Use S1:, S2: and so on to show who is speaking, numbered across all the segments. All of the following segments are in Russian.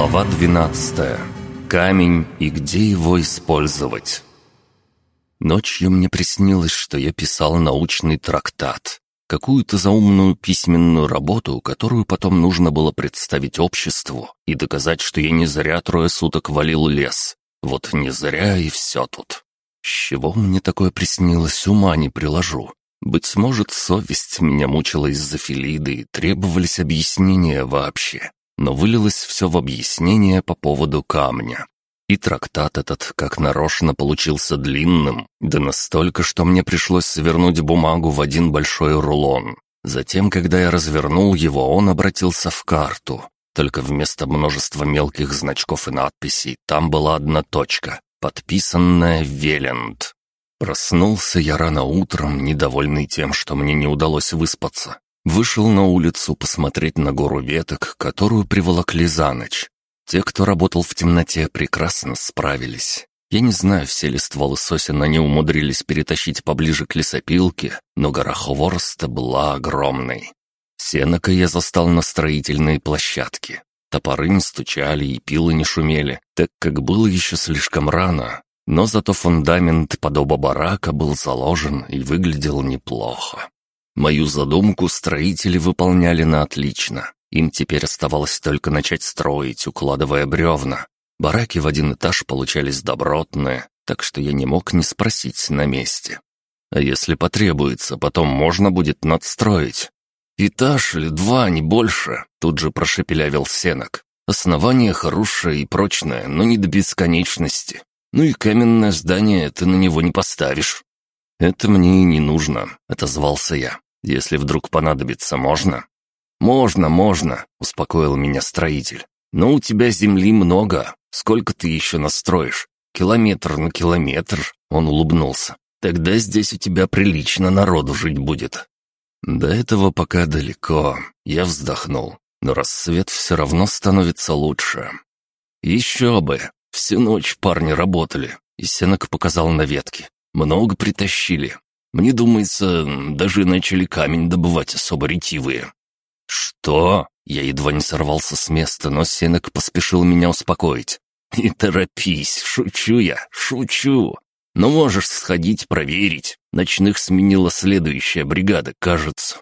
S1: Глава 12. Камень и где его использовать. Ночью мне приснилось, что я писал научный трактат, какую-то заумную письменную работу, которую потом нужно было представить обществу и доказать, что я не зря трое суток валил лес. Вот не зря и все тут. С чего мне такое приснилось, ума не приложу. Быть может, совесть меня мучила из-за Филиды и требовались объяснения вообще но вылилось все в объяснение по поводу камня. И трактат этот, как нарочно, получился длинным, да настолько, что мне пришлось свернуть бумагу в один большой рулон. Затем, когда я развернул его, он обратился в карту. Только вместо множества мелких значков и надписей там была одна точка, подписанная «Веленд». Проснулся я рано утром, недовольный тем, что мне не удалось выспаться. Вышел на улицу посмотреть на гору веток, которую приволокли за ночь. Те, кто работал в темноте, прекрасно справились. Я не знаю, все ли стволы сосен они умудрились перетащить поближе к лесопилке, но гора хвороста была огромной. Сенока я застал на строительной площадке. Топоры не стучали и пилы не шумели, так как было еще слишком рано. Но зато фундамент подоба барака был заложен и выглядел неплохо. Мою задумку строители выполняли на отлично. Им теперь оставалось только начать строить, укладывая бревна. Бараки в один этаж получались добротные, так что я не мог не спросить на месте. А если потребуется, потом можно будет надстроить. Этаж или два, не больше, тут же прошепелявил сенок. Основание хорошее и прочное, но не до бесконечности. Ну и каменное здание ты на него не поставишь. «Это мне и не нужно», — отозвался я. Если вдруг понадобится, можно?» «Можно, можно», — успокоил меня строитель. «Но у тебя земли много. Сколько ты еще настроишь? Километр на километр?» Он улыбнулся. «Тогда здесь у тебя прилично народу жить будет». До этого пока далеко. Я вздохнул. Но рассвет все равно становится лучше. Еще бы. Всю ночь парни работали. И Сенок показал на ветке. Много притащили. Мне думается, даже начали камень добывать особо ретивые». «Что?» Я едва не сорвался с места, но Сенок поспешил меня успокоить. «Не торопись, шучу я, шучу. Но можешь сходить проверить. Ночных сменила следующая бригада, кажется».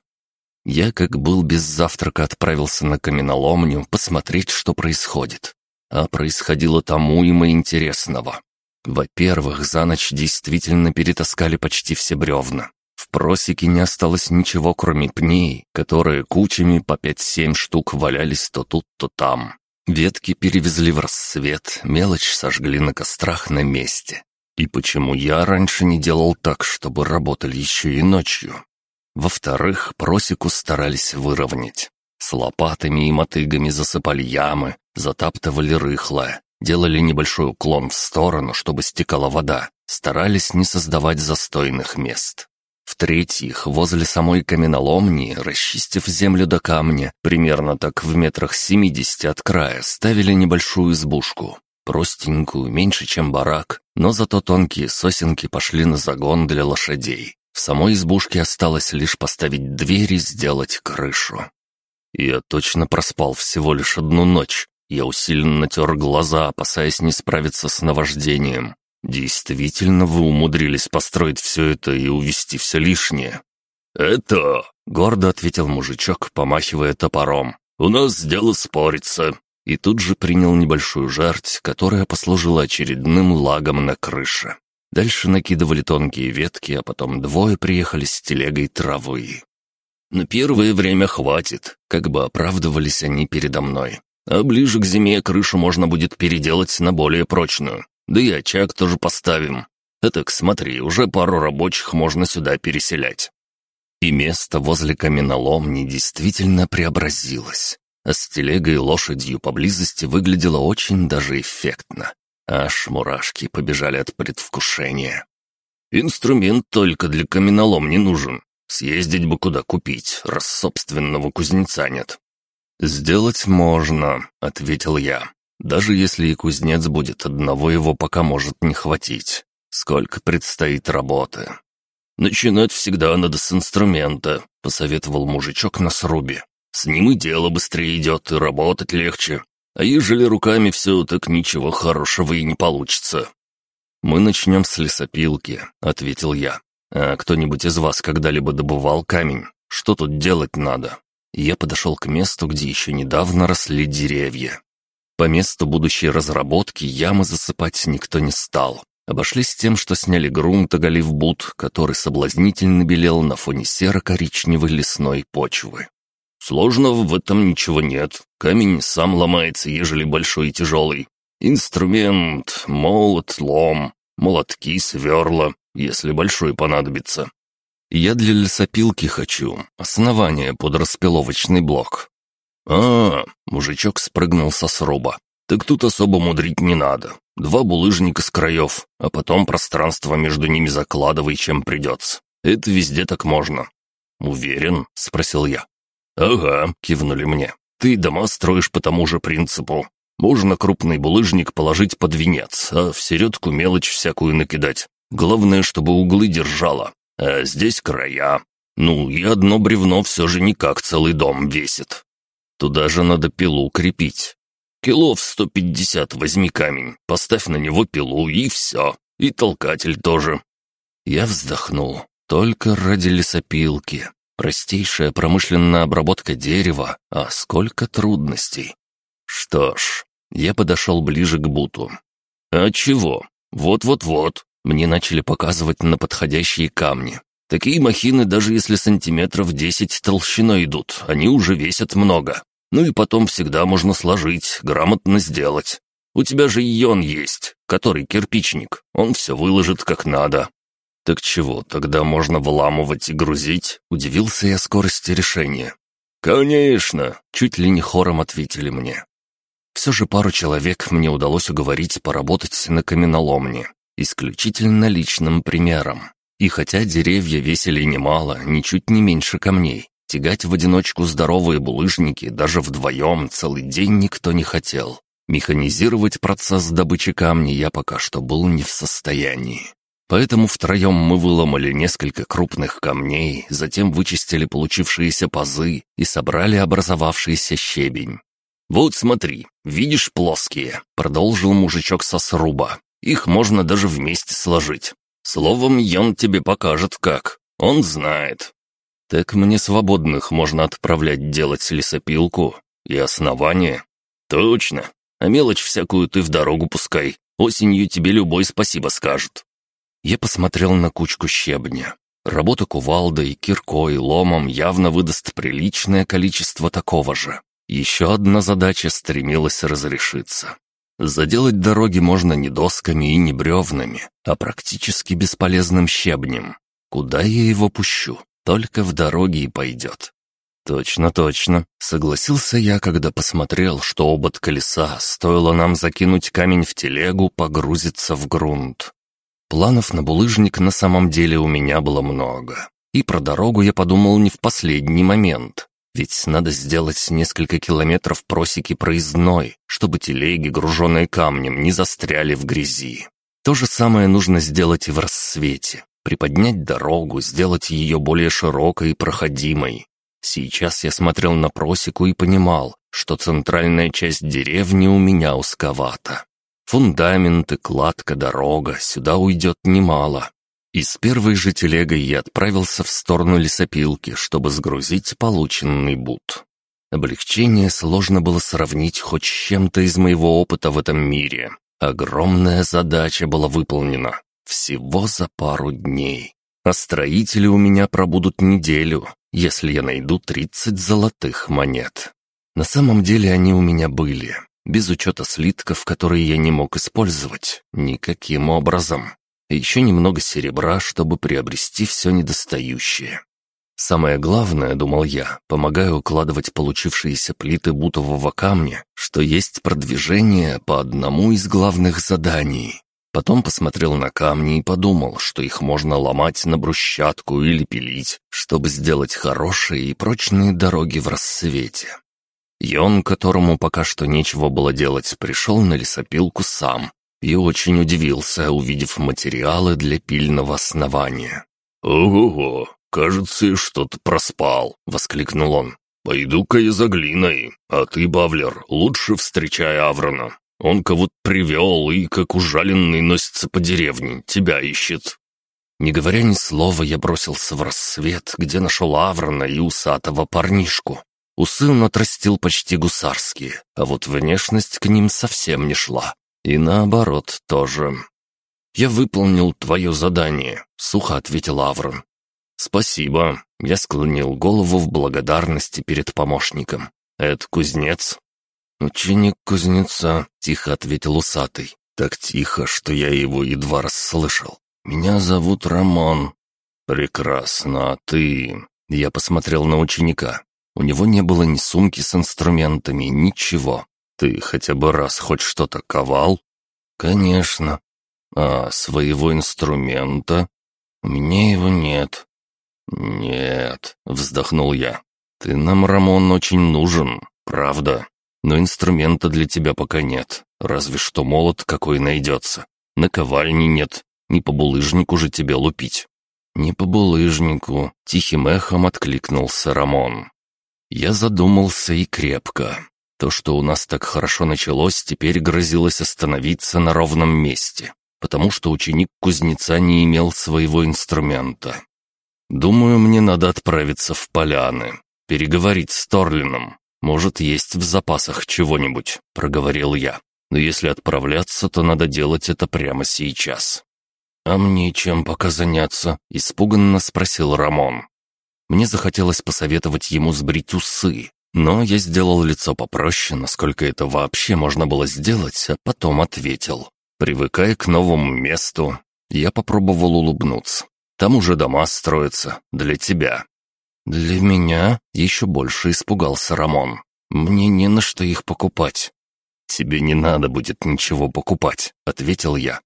S1: Я, как был без завтрака, отправился на каменоломню посмотреть, что происходит. А происходило тому и интересного. Во-первых, за ночь действительно перетаскали почти все бревна. В просеке не осталось ничего, кроме пней, которые кучами по пять-семь штук валялись то тут, то там. Ветки перевезли в рассвет, мелочь сожгли на кострах на месте. И почему я раньше не делал так, чтобы работали еще и ночью? Во-вторых, просеку старались выровнять. С лопатами и мотыгами засыпали ямы, затаптывали рыхлое, Делали небольшой уклон в сторону, чтобы стекала вода. Старались не создавать застойных мест. В-третьих, возле самой каменоломни, расчистив землю до камня, примерно так в метрах семидесяти от края, ставили небольшую избушку. Простенькую, меньше, чем барак, но зато тонкие сосенки пошли на загон для лошадей. В самой избушке осталось лишь поставить дверь и сделать крышу. Я точно проспал всего лишь одну ночь, я усиленно тер глаза, опасаясь не справиться с наваждением. «Действительно, вы умудрились построить все это и увести все лишнее?» «Это...» — гордо ответил мужичок, помахивая топором. «У нас дело спорится». И тут же принял небольшую жерть, которая послужила очередным лагом на крыше. Дальше накидывали тонкие ветки, а потом двое приехали с телегой травы. «На первое время хватит», — как бы оправдывались они передо мной. А ближе к зиме крышу можно будет переделать на более прочную. Да и очаг тоже поставим. А так смотри, уже пару рабочих можно сюда переселять. И место возле каменоломни действительно преобразилось. А с телегой и лошадью поблизости выглядело очень даже эффектно. Аж мурашки побежали от предвкушения. Инструмент только для каменоломни нужен. Съездить бы куда купить, раз собственного кузнеца нет. «Сделать можно», — ответил я. «Даже если и кузнец будет, одного его пока может не хватить. Сколько предстоит работы». «Начинать всегда надо с инструмента», — посоветовал мужичок на срубе. «С ним и дело быстрее идет, и работать легче. А ежели руками все, так ничего хорошего и не получится». «Мы начнем с лесопилки», — ответил я. «А кто-нибудь из вас когда-либо добывал камень? Что тут делать надо?» Я подошел к месту, где еще недавно росли деревья. По месту будущей разработки ямы засыпать никто не стал. Обошлись тем, что сняли грунт, оголив бут, который соблазнительно белел на фоне серо-коричневой лесной почвы. Сложного в этом ничего нет. Камень сам ломается, ежели большой и тяжелый. Инструмент, молот, лом, молотки, сверла, если большой понадобится. Я для лесопилки хочу. Основание под распиловочный блок. А, мужичок спрыгнул со сруба. Так тут особо мудрить не надо. Два булыжника с краев, а потом пространство между ними закладывай, чем придется. Это везде так можно. «Уверен?» — спросил я. «Ага», — кивнули мне. «Ты дома строишь по тому же принципу. Можно крупный булыжник положить под венец, а в середку мелочь всякую накидать. Главное, чтобы углы держало. А здесь края. Ну, и одно бревно все же не как целый дом весит. Туда же надо пилу крепить. Кило в сто пятьдесят возьми камень, поставь на него пилу и все. И толкатель тоже». Я вздохнул. Только ради лесопилки. Простейшая промышленная обработка дерева, а сколько трудностей. Что ж, я подошел ближе к буту. «А чего? Вот-вот-вот». Мне начали показывать на подходящие камни. Такие махины, даже если сантиметров десять толщиной идут, они уже весят много. Ну и потом всегда можно сложить, грамотно сделать. У тебя же ион есть, который кирпичник. Он все выложит как надо. Так чего, тогда можно вламывать и грузить? Удивился я скорости решения. «Конечно!» — чуть ли не хором ответили мне. Все же пару человек мне удалось уговорить поработать на каменоломне, исключительно личным примером. И хотя деревья весили немало, ничуть не меньше камней, тягать в одиночку здоровые булыжники даже вдвоем целый день никто не хотел. Механизировать процесс добычи камней я пока что был не в состоянии. Поэтому втроем мы выломали несколько крупных камней, затем вычистили получившиеся пазы и собрали образовавшийся щебень. «Вот смотри, видишь плоские?» — продолжил мужичок со сруба. «Их можно даже вместе сложить. Словом, Йон тебе покажет как. Он знает». «Так мне свободных можно отправлять делать лесопилку и основание?» «Точно. А мелочь всякую ты в дорогу пускай. Осенью тебе любой спасибо скажет». Я посмотрел на кучку щебня. Работа кувалдой, киркой, ломом явно выдаст приличное количество такого же. Еще одна задача стремилась разрешиться. Заделать дороги можно не досками и не бревнами, а практически бесполезным щебнем. Куда я его пущу? Только в дороге и пойдет. «Точно, точно», — согласился я, когда посмотрел, что обод колеса, стоило нам закинуть камень в телегу, погрузиться в грунт. Планов на булыжник на самом деле у меня было много. И про дорогу я подумал не в последний момент. Ведь надо сделать несколько километров просеки проездной, чтобы телеги, груженные камнем, не застряли в грязи. То же самое нужно сделать и в рассвете. Приподнять дорогу, сделать ее более широкой и проходимой. Сейчас я смотрел на просеку и понимал, что центральная часть деревни у меня узковата. Фундаменты, кладка, дорога, сюда уйдет немало. И с первой же телегой я отправился в сторону лесопилки, чтобы сгрузить полученный бут. Облегчение сложно было сравнить хоть с чем-то из моего опыта в этом мире. Огромная задача была выполнена. Всего за пару дней. А строители у меня пробудут неделю, если я найду 30 золотых монет. На самом деле они у меня были, без учета слитков, которые я не мог использовать никаким образом еще немного серебра, чтобы приобрести все недостающее. Самое главное, думал я, помогая укладывать получившиеся плиты бутового камня, что есть продвижение по одному из главных заданий. Потом посмотрел на камни и подумал, что их можно ломать на брусчатку или пилить, чтобы сделать хорошие и прочные дороги в рассвете. Йон, которому пока что нечего было делать, пришел на лесопилку сам и очень удивился, увидев материалы для пильного основания. «Ого-го, кажется, что-то проспал», — воскликнул он. «Пойду-ка я за глиной, а ты, Бавлер, лучше встречай Аврона. Он кого-то привел и, как ужаленный, носится по деревне, тебя ищет». Не говоря ни слова, я бросился в рассвет, где нашел Аврона и усатого парнишку. Усы он отрастил почти гусарские, а вот внешность к ним совсем не шла. И наоборот тоже. «Я выполнил твое задание», — сухо ответил Аврон. «Спасибо», — я склонил голову в благодарности перед помощником. «Это кузнец?» «Ученик кузнеца», — тихо ответил усатый. Так тихо, что я его едва расслышал. «Меня зовут Рамон». «Прекрасно, а ты...» Я посмотрел на ученика. У него не было ни сумки с инструментами, ничего. Ты хотя бы раз хоть что-то ковал? Конечно. А своего инструмента? У меня его нет. Нет, вздохнул я. Ты нам, Рамон, очень нужен, правда. Но инструмента для тебя пока нет. Разве что молот какой найдется. Наковальни нет. Не по булыжнику же тебе лупить. «Не по булыжнику», — тихим эхом откликнулся Рамон. Я задумался и крепко. То, что у нас так хорошо началось, теперь грозилось остановиться на ровном месте, потому что ученик кузнеца не имел своего инструмента. Думаю, мне надо отправиться в поляны, переговорить с Торлином. Может, есть в запасах чего-нибудь, проговорил я. Но если отправляться, то надо делать это прямо сейчас. «А мне чем пока заняться?» — испуганно спросил Рамон. Мне захотелось посоветовать ему сбрить усы, но я сделал лицо попроще, насколько это вообще можно было сделать, а потом ответил. «Привыкай к новому месту». Я попробовал улыбнуться. «Там уже дома строятся. Для тебя». «Для меня?» — еще больше испугался Рамон. «Мне не на что их покупать». «Тебе не надо будет ничего покупать», — ответил я.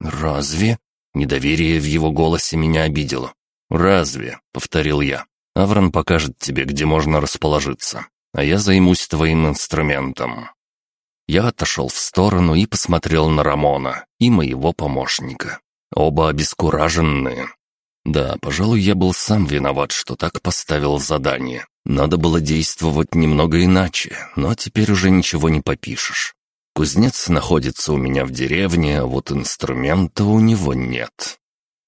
S1: «Разве?» Недоверие в его голосе меня обидело. «Разве?» — повторил я. «Аврон покажет тебе, где можно расположиться а я займусь твоим инструментом». Я отошел в сторону и посмотрел на Рамона и моего помощника. Оба обескураженные. Да, пожалуй, я был сам виноват, что так поставил задание. Надо было действовать немного иначе, но теперь уже ничего не попишешь. Кузнец находится у меня в деревне, а вот инструмента у него нет.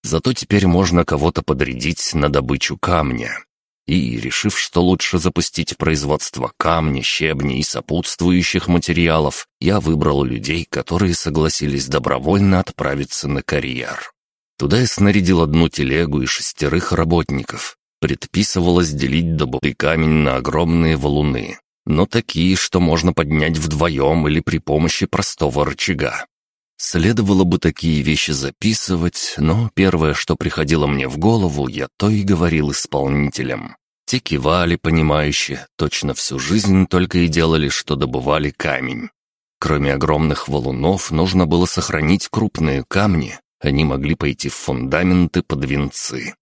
S1: Зато теперь можно кого-то подрядить на добычу камня. И, решив, что лучше запустить производство камня, щебня и сопутствующих материалов, я выбрал людей, которые согласились добровольно отправиться на карьер. Туда я снарядил одну телегу и шестерых работников. Предписывалось делить добытый камень на огромные валуны, но такие, что можно поднять вдвоем или при помощи простого рычага. Следовало бы такие вещи записывать, но первое, что приходило мне в голову, я то и говорил исполнителям. Те кивали, понимающе, точно всю жизнь только и делали, что добывали камень. Кроме огромных валунов, нужно было сохранить крупные камни, они могли пойти в фундаменты под венцы.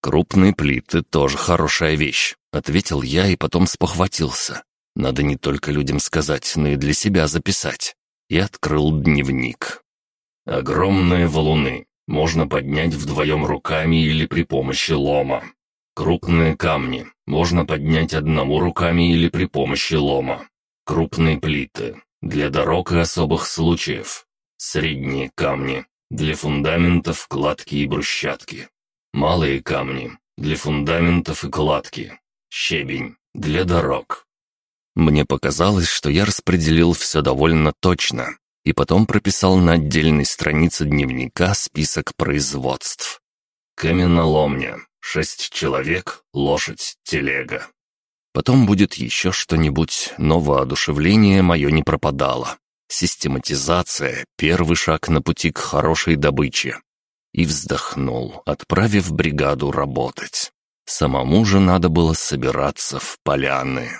S1: «Крупные плиты тоже хорошая вещь», — ответил я и потом спохватился. «Надо не только людям сказать, но и для себя записать и открыл дневник. Огромные валуны можно поднять вдвоем руками или при помощи лома. Крупные камни можно поднять одному руками или при помощи лома. Крупные плиты для дорог и особых случаев. Средние камни для фундаментов, кладки и брусчатки. Малые камни для фундаментов и кладки. Щебень для дорог. Мне показалось, что я распределил все довольно точно, и потом прописал на отдельной странице дневника список производств. Каменоломня, шесть человек, лошадь, телега. Потом будет еще что-нибудь, но воодушевление мое не пропадало. Систематизация — первый шаг на пути к хорошей добыче. И вздохнул, отправив бригаду работать. Самому же надо было собираться в поляны.